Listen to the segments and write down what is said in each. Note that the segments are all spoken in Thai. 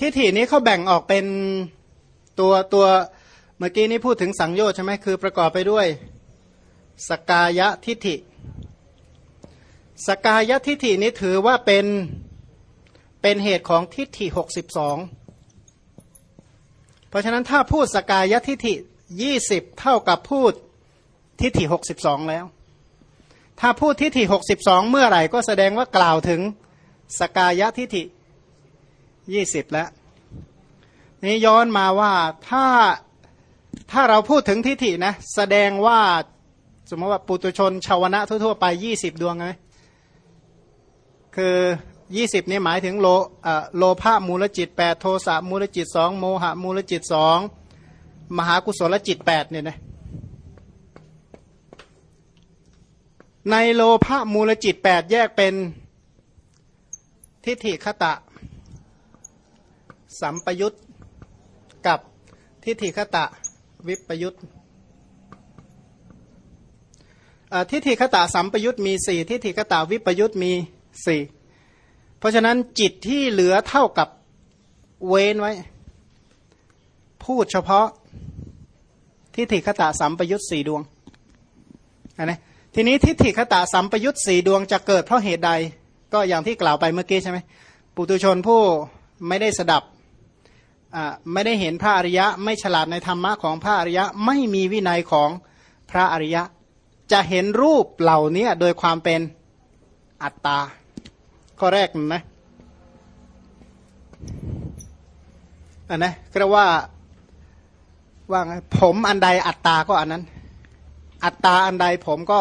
ทิฏฐินี้เขาแบ่งออกเป็นตัวตัวเมื่อกี้นี้พูดถึงสังโยชน์ใช่ไหมคือประกอบไปด้วย สกายะทิฏฐิ สกายะทิฏฐินี้ถือว่าเป็นเป็นเหตุของทิฏฐิหกสิบสองเพราะฉะนั้นถ้าพูดสกายะทิฏฐิยี่สิบเท่ากับพูดทิฏฐิหกสิบสองแล้ว ถ้าพูดทิฏฐิหกสิบสองเมื่อไหร่ก็แสดงว่ากล่าวถึงสกายะทิฏฐิ ยี่สิบแล้ว นี่ย้อนมาว่าถ้าถ้าเราพูดถึงทิฏฐินะ แสดงว่า สมมติว่าปุตุชนชาวนะทั่วๆไปยี่สิบดวงไงคือยี่สิบนี่หมายถึงโลโลภะมูลจิตแปดโทสะมูลจิตสองโมหะมูลจิตสองมหากุศลจิตแปดเนี่ยนะในโลภะมูลจิตแปดแยกเป็นทิฏฐิคตะ สัมปยุตกับทิฏฐิคตะวิปยุตทิฏฐิคตะสัมปยุตมีสี่ทิฏฐิคตะวิปยุตมีสี่เพราะฉะนั้นจิตที่เหลือเท่ากับเว้นไว้ พูดเฉพาะทิฏฐิคตะสัมปยุตสี่ดวงนะทีนี้ทิฏฐิคตะสัมปยุตสี่ดวงจะเกิดเพราะเหตุใด ก็อย่างที่กล่าวไปเมื่อกี้ใช่ไหมปุตุชนผู้ไม่ได้สดับ ไม่ได้เห็นพระอริยะ ไม่ฉลาดในธรรมะของพระอริยะ ไม่มีวินัยของพระอริยะ จะเห็นรูปเหล่านี้โดยความเป็นอัตตา ข้อแรกนะอันนะก็เรียกว่าว่าไงผมอันใดอัตตาก็อันนั้น อัตตาอันใดผมก็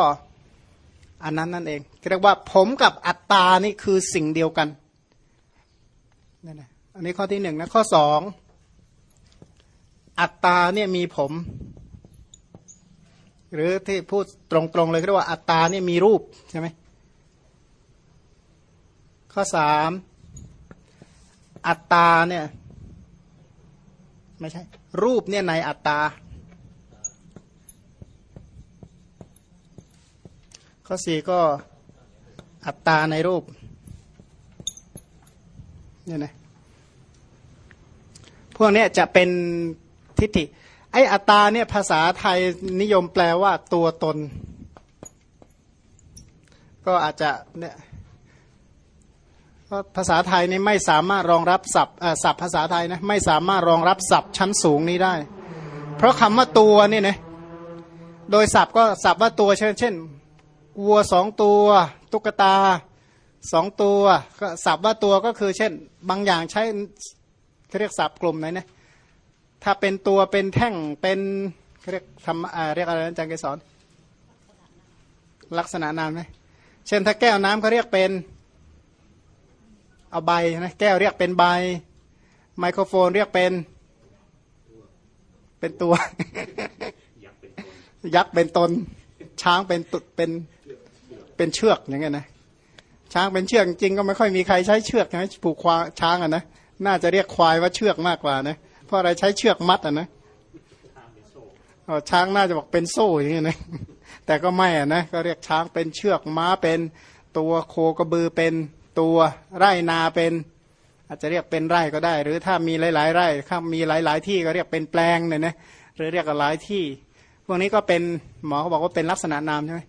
อันนั้นนั่นเองเรียกว่าผมกับอัตตานี่คือสิ่งเดียวกันนั่นแหละ อันนี้ข้อที่หนึ่งนะข้อสองอัตตาเนี่ยมีผม หรือที่พูดตรงๆเลยก็เรียกว่าอัตตาเนี่ยมีรูปใช่ไหมข้อสามอัตตาเนี่ยไม่ใช่ รูปเนี่ยในอัตตา ข้อสี่ก็อัตตาในรูปเนี่ยนะ พวกนี้จะเป็นทิฏฐิ ไออัตตาเนี่ยภาษาไทยนิยมแปลว่าตัวตน ก็อาจจะเนี่ยภาษาไทยนี่ไม่สามารถรองรับศัพท์ศัพท์ภาษาไทยนะไม่สามารถรองรับศัพท์ชั้นสูงนี้ได้ เพราะคำว่าตัวนี่นะโดยศัพท์ก็ศัพท์ว่าตัวเช่นเช่นวัวสองตัว ตุ๊กตาสองตัวก็ศัพท์ว่าตัวก็คือเช่น บางอย่างใช้ เรียกศัพท์กลุ่มไหนนะถ้าเป็นตัวเป็นแท่งเป็นเรียกทำเรียกอะไรนะอาจารย์เกสรลักษณะนามไหมเช่นถ้าแก้วน้ำเขาเรียกเป็นเอาใบนะแก้วเรียกเป็นใบ ไมโครโฟนเรียกเป็น เป็นตัว ยักษ์เป็นตน ช้างเป็นตุดเป็นเป็นเชือกอย่างเงี้ยนะช้างเป็นเชือกจริงก็ไม่ค่อยมีใครใช้เชือกนะผูกควาช้างอะนะ น่าจะเรียกควายว่าเชือกมากกว่านะ เพราะอะไรใช้เชือกมัดอะนะช้างน่าจะบอกเป็นโซ่อย่างเงี้ยนะแต่ก็ไม่อะนะก็เรียกช้างเป็นเชือกม้าเป็นตัวโคกระบือเป็นตัวไร่นาเป็น อาจจะเรียกเป็นไร่ก็ได้ หรือถ้ามีหลาย ๆ ไร่ถ้ามีหลาย ๆ ที่ก็เรียกเป็นแปลงเนี่ยนะหรือเรียกหลายที่ พวกนี้ก็เป็นหมอเขาบอกว่าเป็นลักษณะนามใช่ไหม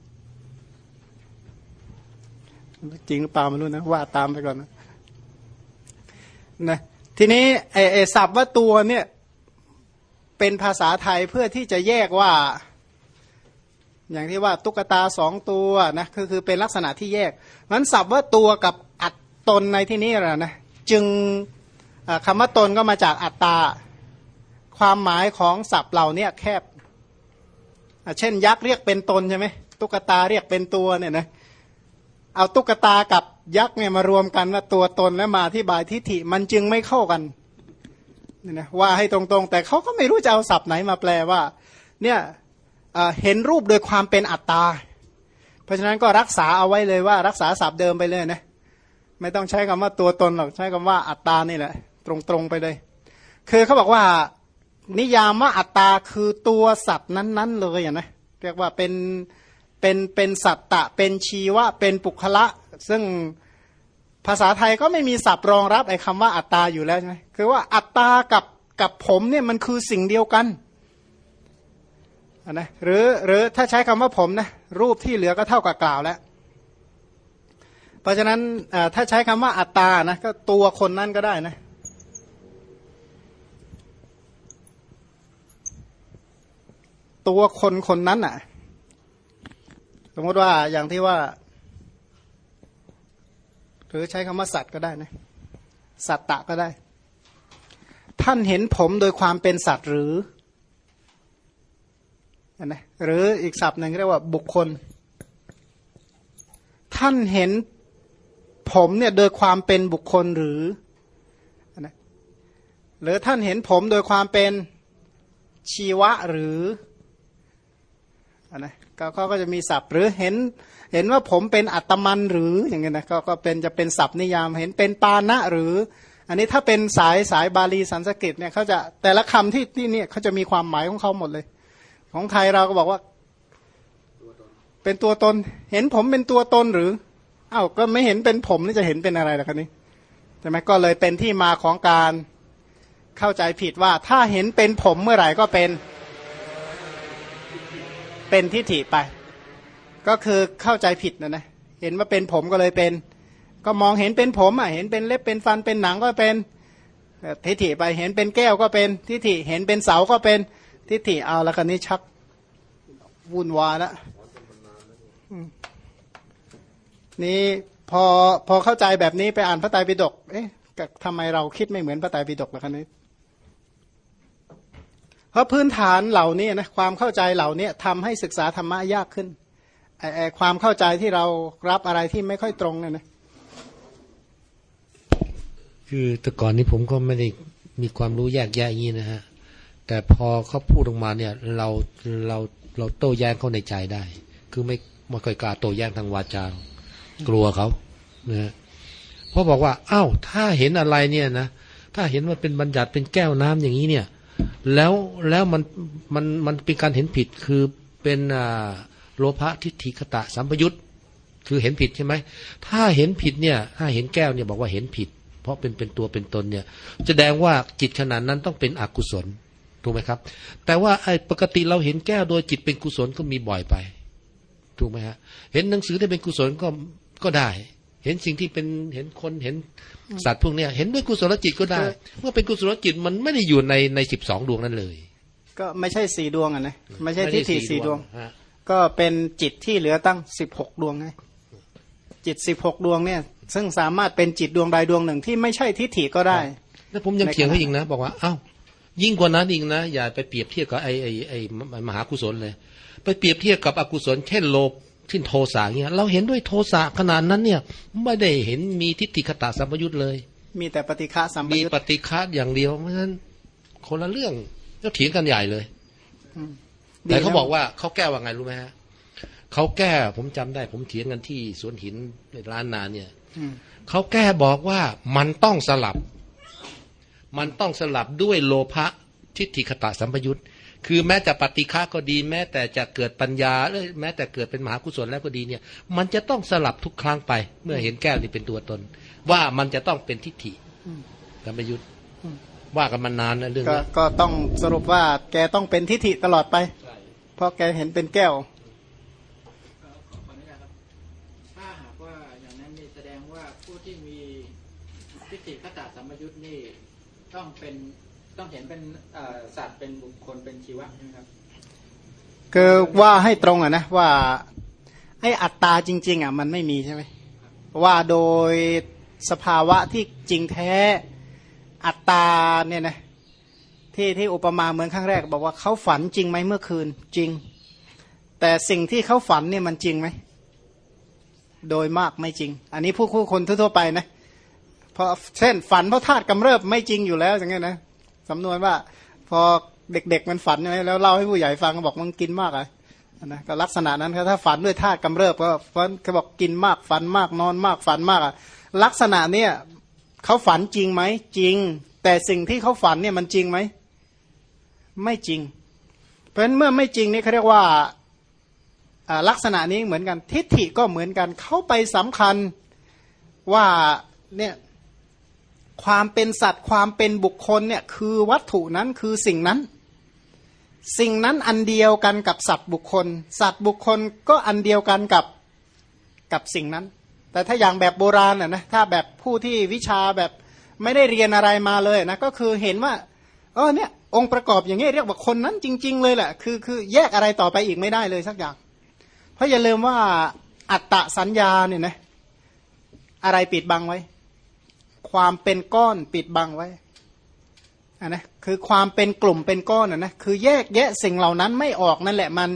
จริงหรือเปล่าไม่รู้นะว่าตามไปก่อนนะ นะทีนี้ไอ้ไอ้ศัพท์ว่าตัวเนี่ยเป็นภาษาไทยเพื่อที่จะแยกว่า อย่างที่ว่าตุ๊กตาสองตัวนะคือคือเป็นลักษณะที่แยกมันศัพท์ว่าตัวกับอัตตนในที่นี้แหละนะจึงคำว่าตนก็มาจากอัตตา ความหมายของศัพท์เหล่านี้แคบ เช่นยักษ์เรียกเป็นตนใช่ไหมตุ๊กตาเรียกเป็นตัวเนี่ยนะ เอาตุ๊กตากับยักษ์เนี่ยมารวมกันว่าตัวตนและมาที่บายทิฏฐิมันจึงไม่เข้ากันนี่นะว่าให้ตรงๆ แต่เขาก็ไม่รู้จะเอาศัพท์ไหนมาแปลว่า เนี่ยเห็นรูปโดยความเป็นอัตตา เพราะฉะนั้นก็รักษาเอาไว้เลยว่ารักษาศัพท์เดิมไปเลยนะไม่ต้องใช้คำว่าตัวตนหรอกใช้คำว่าอัตตานี่แหละ ตรงๆไปเลย คือเขาบอกว่านิยามว่าอัตตาคือตัวสัตว์นั้น ๆ เลยอะนะเรียกว่าเป็น เป็นเป็นสัตตะ เป็นชีวะ เป็นปุคละ ซึ่งภาษาไทยก็ไม่มีศัพท์รองรับไอ้คำว่าอัตตาอยู่แล้วใช่ไหมคือว่าอัตตากับกับผมเนี่ยมันคือสิ่งเดียวกันนะหรือหรือถ้าใช้คำว่าผมนะรูปที่เหลือก็เท่ากับกล่าวแล้ว เพราะฉะนั้นถ้าใช้คำว่าอัตตานะก็ตัวคนนั้นก็ได้นะตัวคนคนนั้นอะ มมติว่าอย่างที่ว่า หรือใช้คำว่าสัตว์ก็ได้นะ สัตตะก็ได้ ท่านเห็นผมโดยความเป็นสัตว์หรือนะหรืออีกศัพท์หนึ่งเรียกว่าบุคคล ท่านเห็นผมเนี่ยโดยความเป็นบุคคลหรือนะหรือท่านเห็นผมโดยความเป็นชีวะหรือนะ เขาก็จะมีศัพท์หรือเห็น เห็นว่าผมเป็นอัตมันหรืออย่างเงี้ยนะก็ก็เป็นจะเป็นศัพท์นิยามเห็นเป็นปานะหรือ อันนี้ถ้าเป็นสายสายบาลีสันสกฤตเนี่ยเขาจะแต่ละคำที่ที่เนี่ยเขาจะมีความหมายของเขาหมดเลย ของไทยเราก็บอกว่า เป็นตัวตน เห็นผมเป็นตัวตนหรืออ้าวก็ไม่เห็นเป็นผมนี่จะเห็นเป็นอะไรล่ะครับนี้ใช่ไหมก็เลยเป็นที่มาของการเข้าใจผิดว่า ถ้าเห็นเป็นผมเมื่อไหร่ก็เป็น เป็นทิฏฐิไป ก็คือเข้าใจผิดนะนะเห็นว่าเป็นผมก็เลยเป็น ก็มองเห็นเป็นผมอะเห็นเป็นเล็บเป็นฟันเป็นหนังก็เป็นทิฏฐิไปเห็นเป็นแก้วก็เป็นทิฏฐิเห็นเป็นเสาก็เป็นทิฏฐิเอาแล้วกันนี้ชักวุ่นวายแล้วนี่พอพอเข้าใจแบบนี้ไปอ่านพระไตรปิฎกเอ๊ะทำไมเราคิดไม่เหมือนพระไตรปิฎกล่ะคันนี้ เพราะพื้นฐานเหล่านี้นะความเข้าใจเหล่านี้ทำให้ศึกษาธรรมะยากขึ้นไอความเข้าใจที่เรารับอะไรที่ไม่ค่อยตรงเนี่ยนะคือแต่ก่อนนี้ผมก็ไม่ได้มีความรู้แยกแยะอย่างนี้นะฮะแต่พอเขาพูดออกมาเนี่ยเราเราเราโต้แย้งเขาในใจได้ คือไม่ไม่ค่อยกล้าโต้แย้งทางวาจา กลัวเขานะเพราะบอกว่า อ้าวถ้าเห็นอะไรเนี่ยนะถ้าเห็นว่าเป็นบัญญัติเป็นแก้วน้ำอย่างนี้เนี่ย แล้วแล้วมันมันมันเป็นการเห็นผิดคือเป็นอ่าโลภะทิฏฐิคตะสัมปยุตคือเห็นผิดใช่ไหมถ้าเห็นผิดเนี่ย ถ้าเห็นแก้วเนี่ยบอกว่าเห็นผิด เพราะเป็นเป็นตัวเป็นตนเนี่ยแสดงว่าจิตขนาดนั้นต้องเป็นอกุศลถูกไหมครับ แต่ว่าไอ้ปกติเราเห็นแก้วโดยจิตเป็นกุศลก็มีบ่อยไปถูกไหมฮะเห็นหนังสือที่เป็นกุศลก็ก็ได้ เห็นสิ่งที่เป็นเห็นคนเห็นสัตว์พวกเนี้ย เห็นด้วยกุศลจิตก็ได้ เมื่อเป็นกุศลจิตมันไม่ได้อยู่ในในสิบสองดวงนั้นเลย ก็ไม่ใช่สี่ดวงอะนะไม่ใช่ที่สี่ดวง ก็เป็นจิตที่เหลือตั้งสิบหกดวงไงจิตสิบหกดวงเนี่ย ซึ่งสามารถเป็นจิตดวงใดดวงหนึ่งที่ไม่ใช่ทิฏฐิก็ได้ แล้วผมยังเถียงเขาอีกนะ บอกว่าอ้าวยิ่งกว่านั้นอีกนะ อย่าไปเปรียบเทียบกับไอ้ไอ้ไอ้มหากุศลเลย ไปเปรียบเทียบกับอกุศลเช่นโลภ เช่นโทสะเนี่ยเราเห็นด้วยโทสะขนาดนั้นเนี่ยไม่ได้เห็นมีทิฏฐิคตาสัมปยุตเลย มีแต่ปฏิฆาสัมปยุตมีปฏิฆาอย่างเดียวเพราะฉะนั้นคนละเรื่องก็เถียงกันใหญ่เลยแต่เขาบอกว่าเขาแก้ว่าไงรู้ไหมฮะเขาแก้ผมจำได้ ผมเถียงกันที่สวนหินในร้านนาเนี่ยเขาแก้บอกว่ามันต้องสลับ มันต้องสลับด้วยโลภะทิฏฐิคตะสัมปยุต คือแม้แต่ปฏิฆาก็ดี แม้แต่จะเกิดปัญญาเอแม้แต่เกิดเป็นมหากุศลแล้วก็ดีเนี่ย มันจะต้องสลับทุกครั้งไป เมื่อเห็นแก้วนี่เป็นตัวตน ว่ามันจะต้องเป็นทิฏฐิสัมปยุตว่ากันมานานนะเรื่องนี้ก็ต้องสรุปว่าแกต้องเป็นทิฏฐิตลอดไป เพราะแกเห็นเป็นแก้วถ้าหากว่าอย่างนั้นนี่แสดงว่าผู้ที่มีทิฏฐิคตะสัมปยุตนี่ต้องเป็น ต้องเห็นเป็นสัตว์เป็นบุคคลเป็นชีวะใช่ไหมครับคือว่าให้ตรงอะนะว่าไอ้อัตตาจริง ๆ อะ มันไม่มีใช่ไหมว่าโดยสภาวะที่จริงแท้อัตตาเนี่ยนะที่ที่อุปมาเหมือนครั้งแรก บอกว่าเขาฝันจริงไหมเมื่อคืนจริง แต่สิ่งที่เขาฝันเนี่ยมันจริงไหมโดยมากไม่จริง อันนี้ผู้คนทั่วไปนะเพอเช่นฝันเพราะธาตุกำเริบไม่จริงอยู่แล้วอย่างเงี้ยนะ สำนวนว่า พอเด็กๆมันฝันใช่ไหมแล้วเล่าให้ผู้ใหญ่ฟังบอกมันกินมากอะนะก็ลักษณะนั้นถ้าฝันด้วยธาตุกำเริบก็ฝันเขาบอกกินมากฝันมากนอนมากฝันมากอะลักษณะเนี้ยเขาฝันจริงไหมจริง แต่สิ่งที่เขาฝันเนี่ยมันจริงไหมไม่จริง เพราะฉะนั้นเมื่อไม่จริงนี่เขาเรียกว่าลักษณะนี้เหมือนกันทิฏฐิก็เหมือนกันเขาไปสำคัญว่าเนี่ย ความเป็นสัตว์ความเป็นบุคคลเนี่ยคือวัตถุนั้นคือสิ่งนั้น สิ่งนั้นอันเดียวกันกับสัตว์บุคคล สัตว์บุคคลก็อันเดียวกันกับกับสิ่งนั้น แต่ถ้าอย่างแบบโบราณน่ะนะถ้าแบบผู้ที่วิชาแบบไม่ได้เรียนอะไรมาเลยนะก็คือเห็นว่าเออเนี่ยองค์ประกอบอย่างนี้เรียกว่าคนนั้นจริง ๆ เลยแหละคือคือแยกอะไรต่อไปอีกไม่ได้เลยสักอย่าง เพราะอย่าลืมว่าอัตตะสัญญาเนี่ยนะอะไรปิดบังไว้ ความเป็นก้อนปิดบังไว้อันนะคือความเป็นกลุ่มเป็นก้อนนะนะคือแยกแยะสิ่งเหล่านั้นไม่ออกนั่นแหละมัน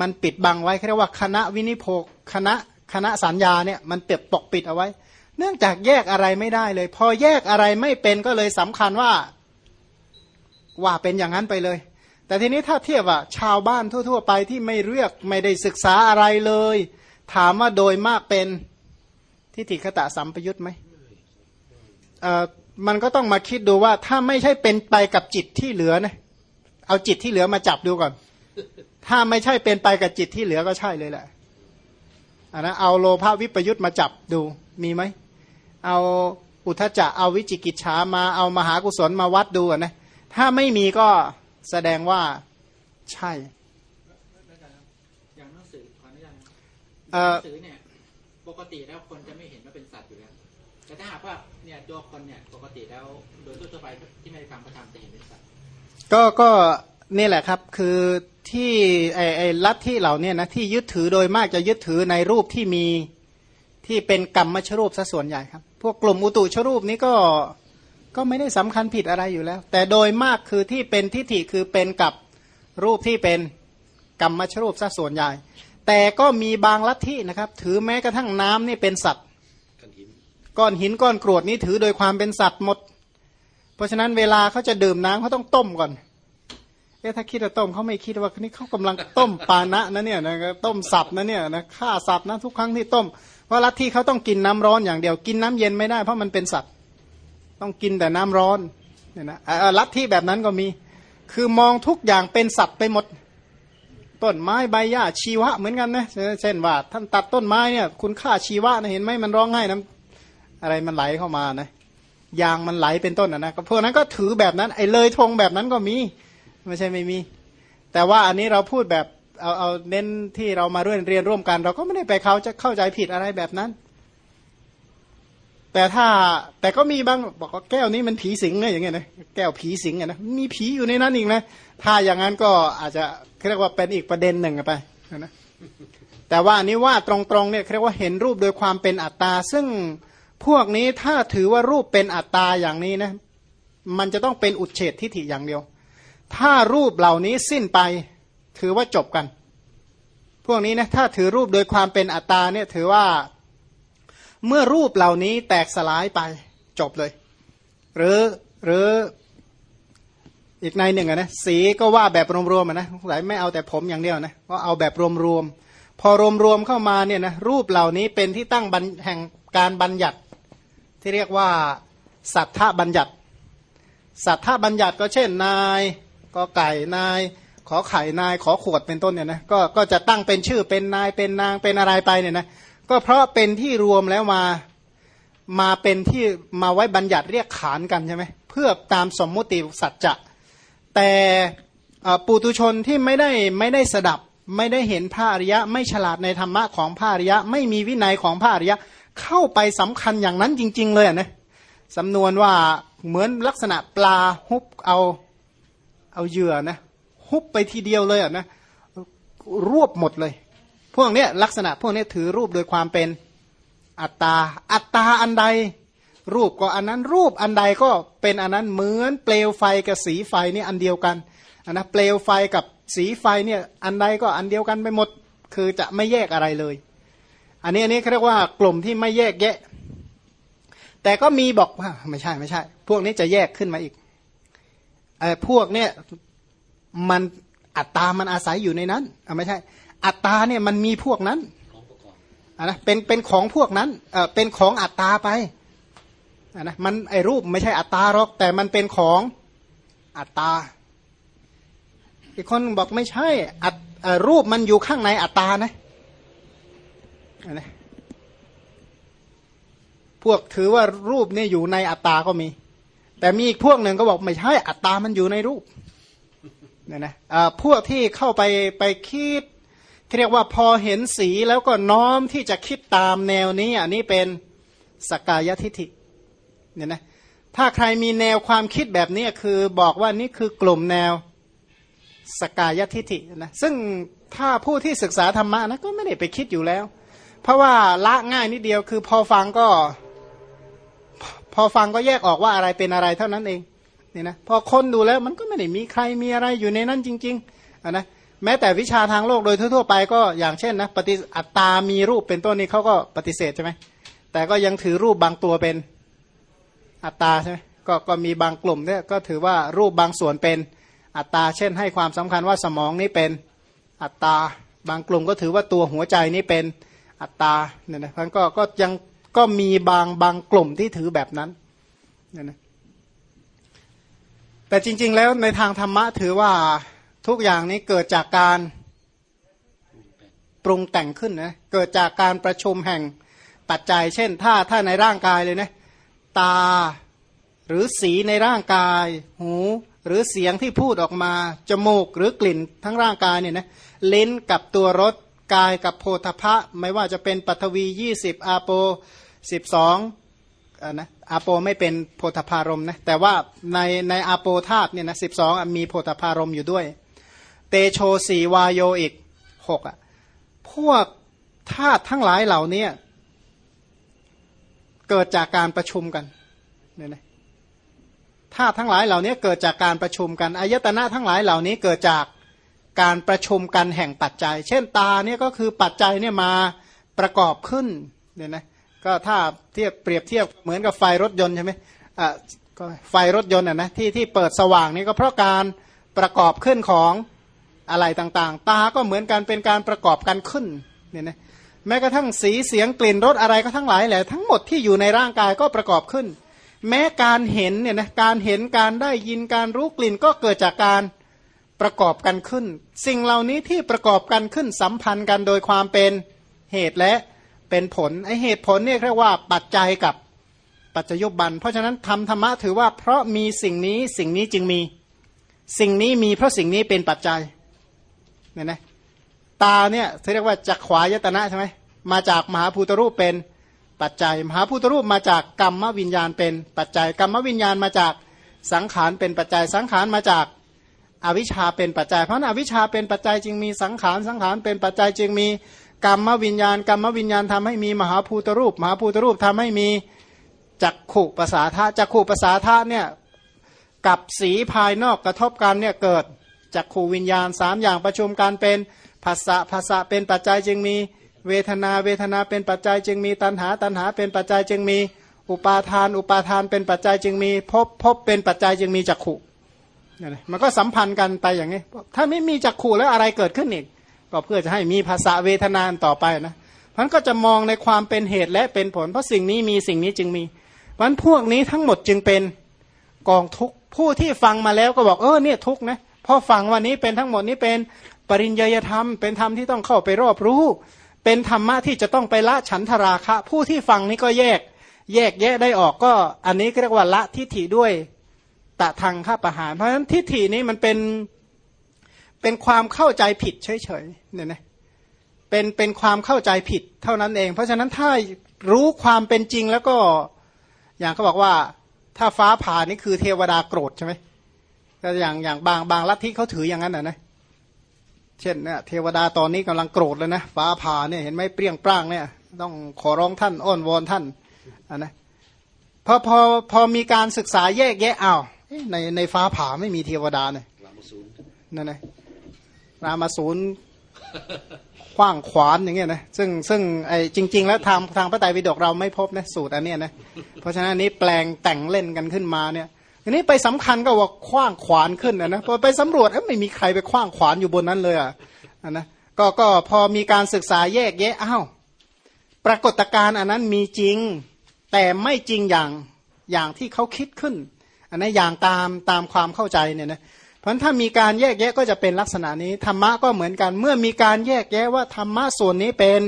มันปิดบังไว้เรียกว่าคณะวินิโพคณะคณะสัญญาเนี่ยมันเปียบปกปิดเอาไว้ เนื่องจากแยกอะไรไม่ได้เลย พอแยกอะไรไม่เป็นก็เลยสำคัญว่าว่าเป็นอย่างนั้นไปเลย แต่ทีนี้ถ้าเทียบว่าชาวบ้านทั่ว ๆ ไปที่ไม่เรียกไม่ได้ศึกษาอะไรเลย ถามว่าโดยมากเป็นทิฏฐิคตะสัมปยุตไหม มันก็ต้องมาคิดดูว่าถ้าไม่ใช่เป็นไปกับจิตที่เหลือนะเอาจิตที่เหลือมาจับดูก่อน ถ้าไม่ใช่เป็นไปกับจิตที่เหลือก็ใช่เลยแหละอันนะเอาโลภะวิปยุตมาจับดูมีไหมเอาอุทจจะเอาวิจิกิจฉามาเอามหากุศลมาวัดดูนะถ้าไม่มีก็แสดงว่าใช่อย่างหนังสือขออนุญาตหนังสือเนี่ยปกติแล้วคนจะไม่เห็น แต่ถ้าหากว่าเนี่ยตัวคนเนี่ยปกติแล้วโดยทั่วไปที่ไม่ได้ฟังพระธรรมจะเห็นเป็นสัตว์ก็ก็นี่แหละครับคือที่ไอไอลัทธิเหล่านี้นะที่ยึดถือโดยมากจะยึดถือในรูปที่มีที่เป็นกรรมชรูปซะส่วนใหญ่ครับ พวกกลุ่มอุตุชรูปนี้ก็ก็ไม่ได้สำคัญผิดอะไรอยู่แล้ว แต่โดยมากคือที่เป็นทิฏฐิคือเป็นกับรูปที่เป็นกรรมชรูปซะส่วนใหญ่ แต่ก็มีบางลัทธินะครับ ถือแม้กระทั่งน้ำนี่เป็นสัตว์ ก้อนหินก้อนกรวดนี้ถือโดยความเป็นสัตว์หมด เพราะฉะนั้นเวลาเขาจะดื่มน้ำเขาต้องต้มก่อนเอ๊ะถ้าคิดว่าต้มเขาไม่คิดว่านี่เขากำลังต้มปานะนะเนี่ยนะต้มสับนะเนี่ยนะฆ่าสับนะทุกครั้งที่ต้มเพราะลัทธิเขาต้องกินน้ำร้อนอย่างเดียวกินน้ำเย็นไม่ได้เพราะมันเป็นสัตว์ต้องกินแต่น้ำร้อนเนี่ยนะลัทธิแบบนั้นก็มี คือมองทุกอย่างเป็นสัตว์ไปหมดต้นไม้ใบหญ้าชีวะเหมือนกันนะเช่นว่าท่านตัดต้นไม้เนี่ยคุณค่าชีวะนะเห็นไหมมันร้องไห้น้ำ อะไรมันไหลเข้ามานะยางมันไหลเป็นต้นนะนะก็พวกนั้นก็ถือแบบนั้น ไอ้เลยธงแบบนั้นก็มี ไม่ใช่ไม่มี แต่ว่าอันนี้เราพูดแบบเอาเอาเน้นที่เรามาเรียนเรียนร่วมกัน เราก็ไม่ได้ไปเขาจะเข้าใจผิดอะไรแบบนั้น แต่ถ้าแต่ก็มีบางบอกว่าแก้วนี้มันผีสิงไงอย่างเงี้ยนะแก้วผีสิงไงนะมีผีอยู่ในนั้นอีกนะถ้าอย่างนั้นก็อาจจะเรียกว่าเป็นอีกประเด็นหนึ่งไปนะแต่ว่าอันนี้ว่าตรงๆเนี่ยเรียกว่าเห็นรูปโดยความเป็นอัตตาซึ่ง พวกนี้ถ้าถือว่ารูปเป็นอัตตาอย่างนี้นะ มันจะต้องเป็นอุดเฉดทิฏฐิอย่างเดียว ถ้ารูปเหล่านี้สิ้นไป ถือว่าจบกัน พวกนี้นะถ้าถือรูปโดยความเป็นอัตตาเนี่ยถือว่าเมื่อรูปเหล่านี้แตกสลายไปจบเลย หรือหรืออีกในหนึ่งอะนะสีก็ว่าแบบรวมๆอะนะสายไม่เอาแต่ผมอย่างเดียวนะก็เอาแบบรวมๆพอรวมๆเข้ามาเนี่ยนะรูปเหล่านี้เป็นที่ตั้งบัญแห่งการบัญญัติ ที่เรียกว่าสัทธบัญญัติ สัทธบัญญัติก็เช่นนายก็ไก่นาย ขอไข่นายขอขวดเป็นต้นเนี่ยนะก็ก็จะตั้งเป็นชื่อเป็นนายเป็นนางเป็นอะไรไปเนี่ยนะก็เพราะเป็นที่รวมแล้วมามาเป็นที่มาไว้บัญญัติเรียกขานกันใช่ไหมเพื่อตามสมมุติสัจจะแต่ปุตุชนที่ไม่ได้ไม่ได้สดับไม่ได้เห็นพระอริยะ ไม่ฉลาดในธรรมะของพระอริยะ ไม่มีวินัยของพระอริยะ เข้าไปสำคัญอย่างนั้นจริง ๆ เลยนะสำนวนว่าเหมือนลักษณะปลาฮุบเอาเอาเหยื่อนะฮุบไปทีเดียวเลยอะนะรวบหมดเลย พวกเนี้ยลักษณะพวกนี้ถือรูปโดยความเป็นอัตตา อัตตาอันใด รูปก็อันนั้นรูปอันใดก็เป็นอันนั้นเหมือนเปลวไฟกับสีไฟนี่อันเดียวกันนนะเปลวไฟกับสีไฟเนี่ยอันใดก็อันเดียวกันไปหมด คือจะไม่แยกอะไรเลย อันนี้อันนี้เขาเรียกว่ากลุ่มที่ไม่แยกแยะ แต่ก็มีบอกว่าไม่ใช่ไม่ใช่ พวกนี้จะแยกขึ้นมาอีกไอ้พวกเนี่ยมันอัตตา มันอาศัยอยู่ในนั้นอะไม่ใช่ อัตตาเนี่ยมันมีพวกนั้นอะนะเป็นเป็นของพวกนั้นเออเป็นของอัตตาไปอะนะมันไอ้รูปไม่ใช่อัตตาหรอก แต่มันเป็นของอัตตาอีกคนบอกไม่ใช่อัตรูปมันอยู่ข้างในอัตตานะ นะพวกถือว่ารูปนี่อยู่ในอัตตาก็มี แต่มีอีกพวกหนึ่งก็บอกไม่ใช่อัตตามันอยู่ในรูปเนี่ยนะพวกที่เข้าไปไปคิดเรียกว่าพอเห็นสีแล้วก็น้อมที่จะคิดตามแนวนี้อันนี้เป็นสกายทิฐิเนี่ยนะถ้าใครมีแนวความคิดแบบนี้คือบอกว่านี่คือกลุ่มแนวสกายทิฐินะซึ่งถ้าผู้ที่ศึกษาธรรมะนะก็ไม่ได้ไปคิดอยู่แล้ว เพราะว่าละง่ายนิดเดียวคือพอฟังก็ พอฟังก็แยกออกว่าอะไรเป็นอะไรเท่านั้นเองนี่นะพอคนดูแล้วมันก็ไม่ได้มีใครมีอะไรอยู่ในนั้นจริงๆนะแม้แต่วิชาทางโลกโดยทั่วๆไปก็อย่างเช่นนะปฏิอัตตามีรูปเป็นต้นนี้เขาก็ปฏิเสธใช่ไหมแต่ก็ยังถือรูปบางตัวเป็นอัตตาใช่ไหมก็ก็มีบางกลุ่มเนี่ยก็ถือว่ารูปบางส่วนเป็นอัตตา เช่น ให้ความสำคัญว่าสมองนี้เป็นอัตตา บางกลุ่มก็ถือว่าตัวหัวใจนี้เป็น อัตตาเนี่ยนะพันก็ก็ยังก็มีบางบางกลุ่มที่ถือแบบนั้นเนี่ยนะแต่จริง ๆ แล้วในทางธรรมะถือว่าทุกอย่างนี้เกิดจากการปรุงแต่งขึ้นนะเกิดจากการประชุมแห่งปัจจัย เช่น ถ้าถ้าในร่างกายเลยนะตาหรือสีในร่างกาย หูหรือเสียงที่พูดออกมา จมูกหรือกลิ่นทั้งร่างกายเนี่ยนะลิ้นกับตัวรส กายกับโพธพะไม่ว่าจะเป็นปัทวียี่สิบอาโปสิบสองนะอาโปไม่เป็นโพธพารมนะแต่ว่าในในอาโปธาตุเนี่ยนะสิบสองมีโพธพารมอยู่ด้วย เตโชสีวายโยอีกหกอะพวกธาตุทั้งหลายเหล่านี้เกิดจากการประชุมกันเนี่ยนะธาตุทั้งหลายเหล่านี้เกิดจากการประชุมกันอายตนะทั้งหลายเหล่านี้เกิดจาก การประชุมกันแห่งปัจจัย เช่นตาเนี่ยก็คือปัจจัยเนี่ยมาประกอบขึ้นเนี่ยนะก็ถ้าเทียบเปรียบเทียบเหมือนกับไฟรถยนต์ใช่ไหมอ่าก็ไฟรถยนต์อะนะที่ที่เปิดสว่างนี่ก็เพราะการประกอบขึ้นของอะไรต่างๆ ตาก็เหมือนกันเป็นการประกอบกันขึ้นเนี่ยนะแม้กระทั่งสีเสียงกลิ่นรสอะไรก็ทั้งหลายแหละทั้งหมดที่อยู่ในร่างกายก็ประกอบขึ้น แม้การเห็นเนี่ยนะการเห็นการได้ยินการรู้กลิ่นก็เกิดจากการ ประกอบกันขึ้น สิ่งเหล่านี้ที่ประกอบกันขึ้นสัมพันธ์กันโดยความเป็นเหตุและเป็นผลไอเหตุผลเนี่ยเรียกว่าปัจจัยกับปัจจยุบัน เพราะฉะนั้นทำธรรมะถือว่าเพราะมีสิ่งนี้สิ่งนี้จึงมี สิ่งนี้มีเพราะสิ่งนี้เป็นปัจจัยเนี่ยนะตาเนี่ยเรียกว่าจักขวายตนะใช่ไหมมาจากมหาภูตรูปเป็นปัจจัย มหาภูตรูปมาจากกรรมวิญญาณเป็นปัจจัย กรรมวิญญาณมาจากสังขารเป็นปัจจัยสังขารมาจาก อวิชชาเป็นปัจจัย เพราะอวิชชาเป็นปัจจัยจึงมีสังขารสังขารเป็นปัจจัยจึงมีกรรมวิญญาณกรรมวิญญาณทำให้มีมหาภูตรูป มหาภูตรูปทำให้มีจักขุภาษาธาจักขุภาษาธาเนี่ยกับสีภายนอกกระทบกันเนี่ยเกิดจักขู่วิญญาณสามอย่างประชุมกันเป็นภาษะภาษะเป็นปัจจัยจึงมีเวทนาเวทนาเป็นปัจจัยจึงมีตัณหาตัณหาเป็นปัจจัยจึงมี อุปาทาน อุปาทานเป็นปัจจัยจึงมีพภพบเป็นปัจจัยจึงมีจักขุเนี่ มันก็สัมพันธ์กันไปอย่างนี้ ถ้าไม่มีจักขุแล้วอะไรเกิดขึ้นอีก ก็เพื่อจะให้มีภาษาเวทนานต่อไปนะมันก็จะมองในความเป็นเหตุและเป็นผล เพราะสิ่งนี้มีสิ่งนี้จึงมีมันพวกนี้ทั้งหมดจึงเป็นกองทุกผู้ที่ฟังมาแล้วก็บอกเออเนี่ยทุกนะพอฟังวันนี้เป็นทั้งหมดนี้เป็นปริญญาธรรม เป็นธรรมที่ต้องเข้าไปรอบรู้ เป็นธรรมะที่จะต้องไปละฉันทราคะ ผู้ที่ฟังนี้ก็แยก แยกแยะได้ออกก็ อันนี้เรียกว่าละทิฏฐิด้วย ตะทางข้าประหารเพราะฉะนั้นทิฏฐินี้มันเป็นเป็นความเข้าใจผิดเฉยๆเนี่ยนะเป็นเป็นความเข้าใจผิดเท่านั้นเอง เพราะฉะนั้นถ้ารู้ความเป็นจริงแล้วก็อย่างเขาบอกว่าถ้าฟ้าผ่านี่คือเทวดาโกรธใช่ไหมก็อย่างอย่างบางบางลัทธิเขาถืออย่างนั้นนะนะเช่นเนี่ยเทวดาตอนนี้กำลังโกรธเลยนะฟ้าผ่าเนี่ยเห็นไหมเปรี้ยงปร้างเนี่ย ต้องขอร้องท่านอ้อนวอนท่านอ่านะพอพอพอมีการศึกษาแยกแยะอ้าว ในในฟ้าผ่าไม่มีเทวดาเนี่ยนั่นไงรามาศูนย์ขว้างขวานอย่างเงี้ยนะซึ่งซึ่งไอ้จริง ๆ แล้วทางทางพระไตรปิฎกเราไม่พบนะสูตรอันเนี้ยนะเพราะฉะนั้นนี้แปลงแต่งเล่นกันขึ้นมาเนี่ยทีนี้ไปสำคัญก็ว่าคว้างขวานขึ้นนะพอไปสำรวจเอ้ไม่มีใครไปคว้างขวานอยู่บนนั้นเลยอะนะก็ก็พอมีการศึกษาแยกแยะอ้าวปรากฏการณ์อันนั้นมีจริง แต่ไม่จริงอย่างอย่างที่เขาคิดขึ้น อันนั้อย่างตามตามความเข้าใจเนี่ยนะเพราะถ้ามีการแยกแยะก็จะเป็นลักษณะนี้ธรรมะก็เหมือนกัน เมื่อมีการแยกแยะว่าธรรมะส่วนนี้เป็น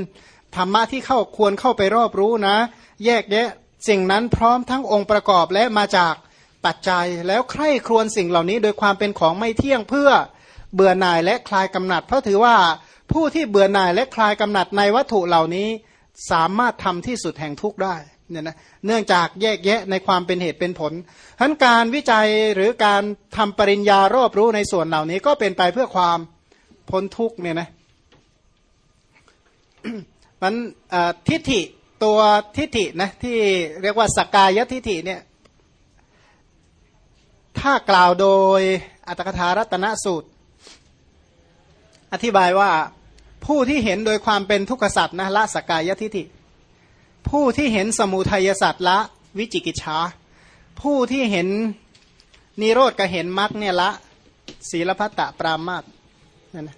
ธรรมะที่เข้าควรเข้าไปรอบรู้นะ แยกแยะสิ่งนั้นพร้อมทั้งองค์ประกอบและมาจากปัจจัยแล้วใคร่ครวญสิ่งเหล่านี้ โดยความเป็นของไม่เที่ยงเพื่อเบื่อหน่ายและคลายกำหนัด เพราะถือว่าผู้ที่เบื่อหน่ายและคลายกำหนัดในวัตถุเหล่านี้ สามารถทำที่สุดแห่งทุกข์ได้ เนี่ยนะเนื่องจากแยกแยะในความเป็นเหตุเป็นผลทั้นการวิจัยหรือการทำปริญญารอบรู้ในส่วนเหล่านี้ก็เป็นไปเพื่อความพ้นทุกข์เนี่ยนะมันทิฏฐิตัวทิฏฐินะที่เรียกว่าสกกายทิฏฐิเนี่ยถ้ากล่าวโดยอัตถกถารัตนสูตร อธิบายว่าผู้ที่เห็นโดยความเป็นทุกขสัตว์นะละสกกายทิฏฐิ ผู้ที่เห็นสมุทัยสัตว์ละวิจิกิจชาผู้ที่เห็นนิโรธก็เห็นมรรคเนี่ยละศีลพัตตปรามาตนั่นนะ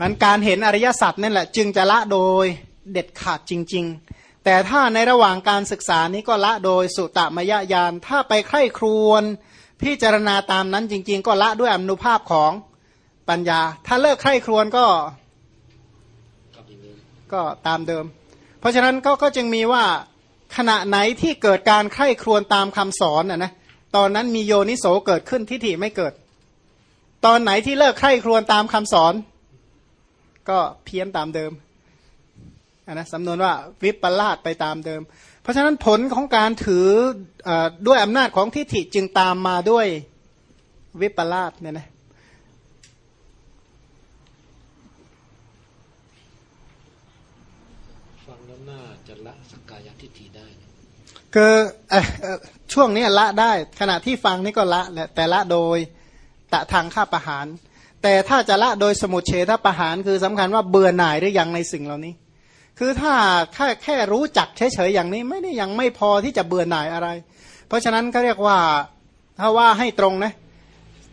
มันการเห็นอริยสัจนั่นแหละจึงจะละโดยเด็ดขาดจริง ๆ แต่ถ้าในระหว่างการศึกษานี้ก็ละโดยสุตมยญาณถ้าไปใคร่ครวนพิจารณาตามนั้นจริง ๆ ก็ละด้วยอนุภาพของปัญญา ถ้าเลิกใคร่ครวนก็ ก็ตามเดิม ราะฉะนั้นก็ก็จึงมีว่าขณะไหนที่เกิดการใคร่ครวนตามคำสอนนะนะตอนนั้นมีโยนิโสเกิดขึ้นทิฏฐิไม่เกิด ตอนไหนที่เลิกใคร่ครวนตามคำสอน ก็เพี้ยนตามเดิมนะสำนวนว่าวิปลาสไปตามเดิม เพราะฉะนั้นผลของการถืออด้วยอำนาจของทิฏฐิจึงตามมาด้วยวิปลาสเนี่ยนะฟังแล้วน่าจะละสกายทิฏฐิได้ คือช่วงนี้ละได้ ขณะที่ฟังนี่ก็ละแหละแต่ละโดยตะทางข้าประหาร แต่ถ้าจะละโดยสมุทเฉทประหารคือสำคัญว่าเบื่อหน่ายหรือยังในสิ่งเหล่านี้ คือถ้าแค่แค่รู้จักเฉยๆอย่างนี้ไม่ได้ยังไม่พอที่จะเบื่อหน่ายอะไร เพราะฉะนั้นเขาเรียกว่าถ้าว่าให้ตรงนะ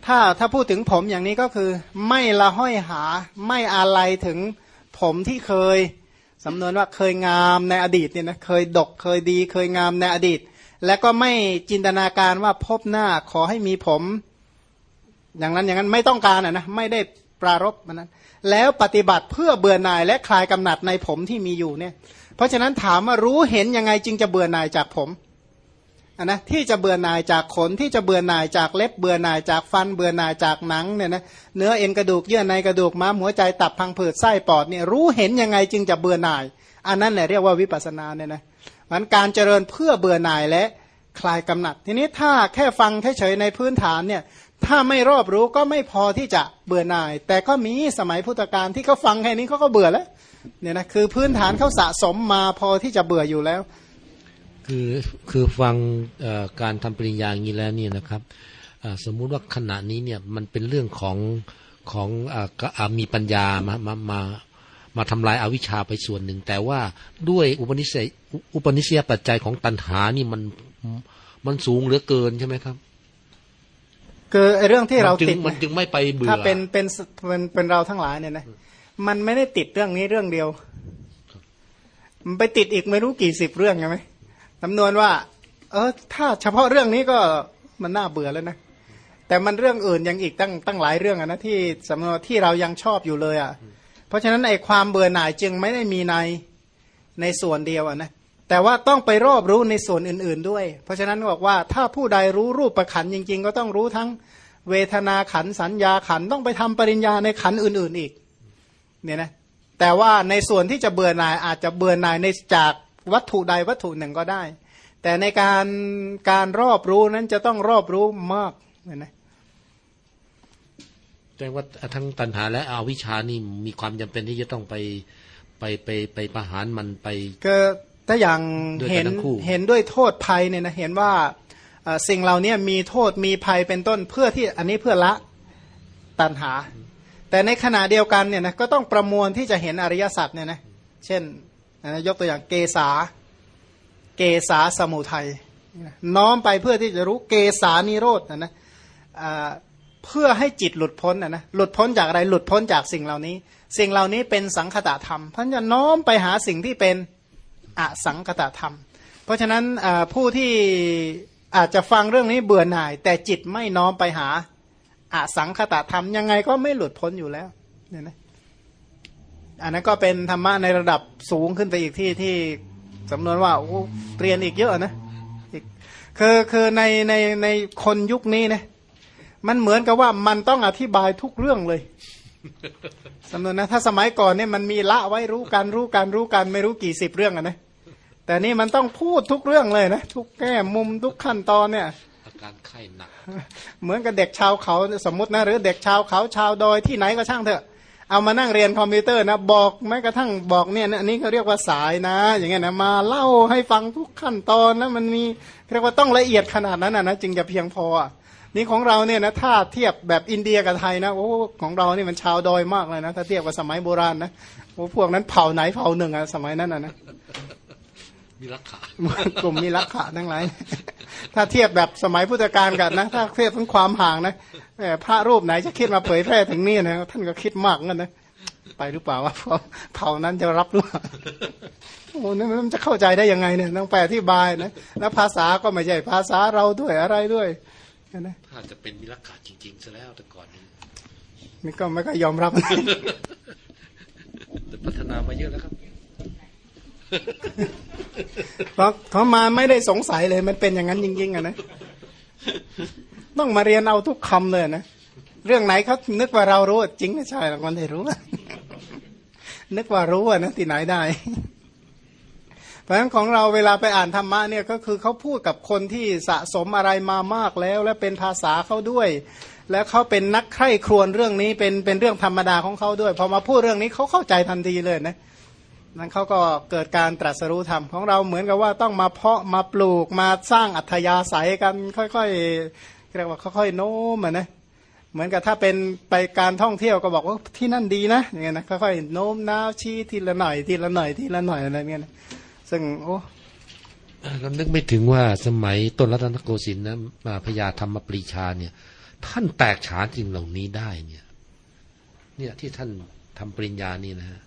ถ้าถ้าพูดถึงผมอย่างนี้ก็คือ ไม่ละห้อยหาไม่อะไรถึงผมที่เคย สำนวนว่าเคยงามในอดีตเนี่ยนะเคยดกเคยดี เคยงามในอดีต และก็ไม่จินตนาการว่าพบหน้าขอให้มีผม อย่างนั้นอย่างนั้นไม่ต้องการอะนะไม่ได้ปรารบมันนั้น แล้วปฏิบัติเพื่อเบื่อหน่ายและคลายกำหนัดในผมที่มีอยู่เนี่ย เพราะฉะนั้นถามว่ารู้เห็นยังไงจึงจะเบื่อหน่ายจากผม นนะที่จะเบื่อหน่ายจากขนที่จะเบื่อหน่ายจากเล็บเบื่อหน่ายจากฟันเบื่อหน่ายจากหนังเนี่ยนะเนื้อเอ็นกระดูกเยื่อในกระดูกม้ามหัวใจตับพังผืดไส้ปอดเนี่ยรู้เห็นยังไงจึงจะเบื่อหน่าย อันนั้นแหละเรียกว่าวิปัสนาเนี่ยนะมันการเจริญเพื่อเบื่อหน่ายและคลายกำหนัด ทีนี้ถ้าแค่ฟังเฉยๆในพื้นฐานเนี่ยถ้าไม่รอบรู้ก็ไม่พอที่จะเบื่อหน่าย แต่ก็มีสมัยพุทธกาลที่เขาฟังแค่นี้เขาก็เบื่อแล้วเนี่ยนะคือพื้นฐานเขาสะสมมาพอที่จะเบื่ออยู่แล้ว คือคือฟังการทำปริญญาอย่างนี้แล้วเนี่ยนะครับสมมุติว่าขณะนี้เนี่ยมันเป็นเรื่องของของอมีปัญญามามามามาทำลายอาวิชชาไปส่วนหนึ่ง แต่ว่าด้วยอุปนิสัยอุปนิสัยปัจจัยของตัณหานี่มันมันสูงเหลือเกินใช่ไหมครับ คือไอ้เรื่องที่เราติดมันจึงไม่ไปเบื่อถ้าเป็นเป็นเป็นเป็นเราทั้งหลายเนี่ยนะมันไม่ได้ติดเรื่องนี้เรื่องเดียว มันไปติดอีกไม่รู้กี่สิบเรื่องใช่ไหม จำนวนว่า เออถ้าเฉพาะเรื่องนี้ก็มันน่าเบื่อแล้วนะแต่มันเรื่องอื่นยังอีกตั้งตั้งหลายเรื่องอะนะที่สำนวนที่เรายังชอบอยู่เลยอะ เพราะฉะนั้นไอ้ความเบื่อหน่ายจึงไม่ได้มีในในส่วนเดียวอะนะแต่ว่าต้องไปรอบรู้ในส่วนอื่น ๆด้วย เพราะฉะนั้นบอกว่าถ้าผู้ใดรู้รูปประขันจริง ๆ ก็ต้องรู้ทั้งเวทนาขันสัญญาขันต้องไปทำปริญญาในขันอื่น ๆอีก เนี่ยนะแต่ว่าในส่วนที่จะเบื่อหน่ายอาจจะเบื่อหน่ายในจาก วัตถุใดวัตถุหนึ่งก็ได้ แต่ในการการรอบรู้นั้นจะต้องรอบรู้มากเนี่ยนะแสดงว่าทั้งตัณหาและอาวิชานี่มีความจำเป็นที่จะต้องไปไปไปไปประหารมันไปก็ถ้าอย่างเห็นเห็นด้วยโทษภัยเนี่ยนะเห็นว่าสิ่งเหล่านี้มีโทษมีภัยเป็นต้นเพื่อที่อันนี้เพื่อละตันหา แต่ในขณะเดียวกันเนี่ยนะก็ต้องประมวลที่จะเห็นอริยสัจเนี่ยนะเช่น นะยกตัวอย่างเกษาเกษาสมุทัยน้อมไปเพื่อที่จะรู้เกษานิโรธนะนะเพื่อให้จิตหลุดพ้นนะนะหลุดพ้นจากอะไรหลุดพ้นจากสิ่งเหล่านี้ สิ่งเหล่านี้เป็นสังคตะธรรมพันจะน้อมไปหาสิ่งที่เป็นอสังกตธรรม เพราะฉะนั้นผู้ที่อาจจะฟังเรื่องนี้เบื่อหน่าย แต่จิตไม่น้อมไปหาอสังคตธรรมยังไงก็ไม่หลุดพ้นอยู่แล้วเนี่ยนะ อันนั้นก็เป็นธรรมะในระดับสูงขึ้นไปอีกที่ที่สำนวนว่าโอ้เรียนอีกเยอะนะอีกคือคือในในในคนยุคนี้นะมันเหมือนกับว่ามันต้องอธิบายทุกเรื่องเลยสำนวนนะถ้าสมัยก่อนเนี่ยมันมีละไว้รู้กันรู้กันรู้กันไม่รู้กี่สิบเรื่องอะนะแต่นี่มันต้องพูดทุกเรื่องเลยนะทุกแง่มุมทุกขั้นตอนเนี่ยอาการไข้หนัก เหมือนกับเด็กชาวเขาสมมตินะหรือเด็กชาวเขาชาวดอยที่ไหนก็ช่างเถอะ เอามานั่งเรียนคอมพิวเตอร์นะบอกแม้กระทั่งบอกเนี่ยนะอันนี้เขาเรียกว่าสายนะ อย่างเงี้ยนะมาเล่าให้ฟังทุกขั้นตอนแล้วมันมีเรียกว่าต้องละเอียดขนาดนั้นนะนะจึงจะเพียงพออะนี่ของเราเนี่ยนะถ้าเทียบแบบอินเดียกับไทยนะโอ้ของเรานี่มันชาวดอยมากเลยนะถ้าเทียบกับสมัยโบราณนะโอ้พวกนั้นเผ่าไหนเผ่าหนึ่งอะสมัยนั้นอะนะมีรักขากลุ่มมีลักขะทั้งหลาย ถ้าเทียบแบบสมัยพุทธกาลกันนะ ถ้าเทียบถึงความห่างนะแหมพระรูปไหนจะคิดมาเผยแพร่ถึงนี่นะท่านก็คิดมากกันนะไปหรือเปล่าว่าเผ่าเผ่านั้นจะรับหรือเปล่าโอ้นี่มันจะเข้าใจได้ยังไงเนี่ยต้องแปลที่บายนะแล้วภาษาก็ไม่ใช่ภาษาเราด้วยอะไรด้วยนะถ้าจะเป็นมีรักขาจริงๆซะแล้วแต่ก่อนนี้นี่ก็ไม่ก็ยอมรับแต่พัฒนามาเยอะแล้วครับ เพราะเขามาไม่ได้สงสัยเลย มันเป็นอย่างนั้นจริงๆอะนะต้องมาเรียนเอาทุกคำเลยนะเรื่องไหนเขานึกว่าเรารู้จริงไม่ใช่หรอกมันไม่รู้ นึกว่ารู้อะนะที่ไหนได้ เพราะฉะนั้นของเราเวลาไปอ่านธรรมะเนี่ยก็คือเขาพูดกับคนที่สะสมอะไรมามากแล้ว และเป็นภาษาเขาด้วย แล้วเขาเป็นนักใคร่ครวญเรื่องนี้เป็นเป็นเรื่องธรรมดาของเขาด้วยพอมาพูดเรื่องนี้เขาเข้าใจทันทีเลยนะ นั้นเขาก็เกิดการตรัสรู้ธรรมของเราเหมือนกับว่าต้องมาเพาะมาปลูกมาสร้างอัธยาศัยกันค่อยๆเรียกว่าค่อยๆโน้มนะเหมือนกับถ้าเป็นไปการท่องเที่ยวก็บอกว่าที่นั่นดีนะอย่างเงี้ยนะค่อยๆโน้มน้าวชี้ทีละหน่อยทีละหน่อยทีละหน่อยอะไรเงี้ยนะซึ่งโอ้เรานึกไม่ถึงว่าสมัยต้นรัตนโกสินทร์นะมาพญาธรรมปรีชาเนี่ย ท่านแตกฉานสิ่งเหล่านี้ได้เนี่ย เนี่ยที่ท่านทำปริญญานี่นะฮะ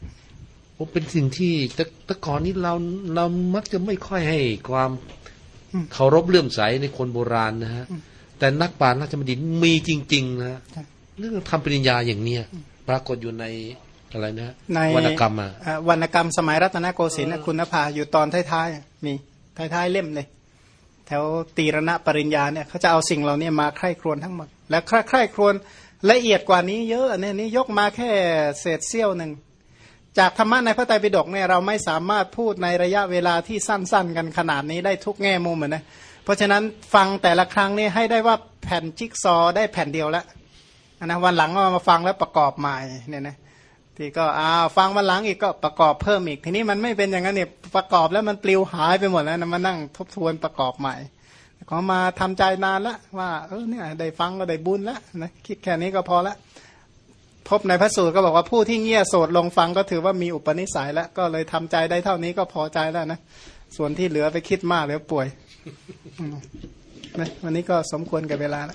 โอ้เป็นสิ่งที่แต่แต่ก่อนนี้เราเรามักจะไม่ค่อยให้ความเคารพเลื่อมใสในคนโบราณนะฮะ แต่นักปราชญ์นักธรรมดินมีจริง ๆนะฮะเรื่องทำปริญญาอย่างเนี้ยปรากฏอยู่ในอะไรนะฮะในวรรณกรรมอะอ่าวรรณกรรมสมัยรัตนโกสินทร์นะคุณนภาอยู่ตอนท้ายๆมีท้ายๆเล่มเลยแถวตีรณปริญญาเนี่ยเขาจะเอาสิ่งเหล่านี้มาใคร่ครวญทั้งหมด และใคร่ใคร่ครวญละเอียดกว่านี้เยอะเนี่ยนี่ยกมาแค่เศษเสี้ยวหนึ่ง จากธรรมะในพระไตรปิฎกเนี่ยเราไม่สามารถพูดในระยะเวลาที่สั้น ๆ กันขนาดนี้ได้ทุกแง่มุมอะนะเพราะฉะนั้นฟังแต่ละครั้งนี่ให้ได้ว่าแผ่นจิ๊กซอได้แผ่นเดียวแล้วนะวันหลังก็มาฟังแล้วประกอบใหม่เนี่ยนะที่ก็อ้าวฟังวันหลังอีกก็ประกอบเพิ่มอีก ทีนี้มันไม่เป็นอย่างนั้นเนี่ยประกอบแล้วมันปลิวหายไปหมดแล้วนะมานั่งทบทวนประกอบใหม่ขอมาทำใจนานละว่าเออเนี่ยได้ฟังก็ได้บุญแล้วนะคิดแค่นี้ก็พอละ พบในพระสูตรก็บอกว่าผู้ที่เงี่ยโสดลงฟังก็ถือว่ามีอุปนิสัยแล้วก็เลยทำใจได้เท่านี้ก็พอใจแล้วนะส่วนที่เหลือไปคิดมากเดี๋ยวป่วยอืมนะวันนี้ก็สมควรกับเวลาแล้ว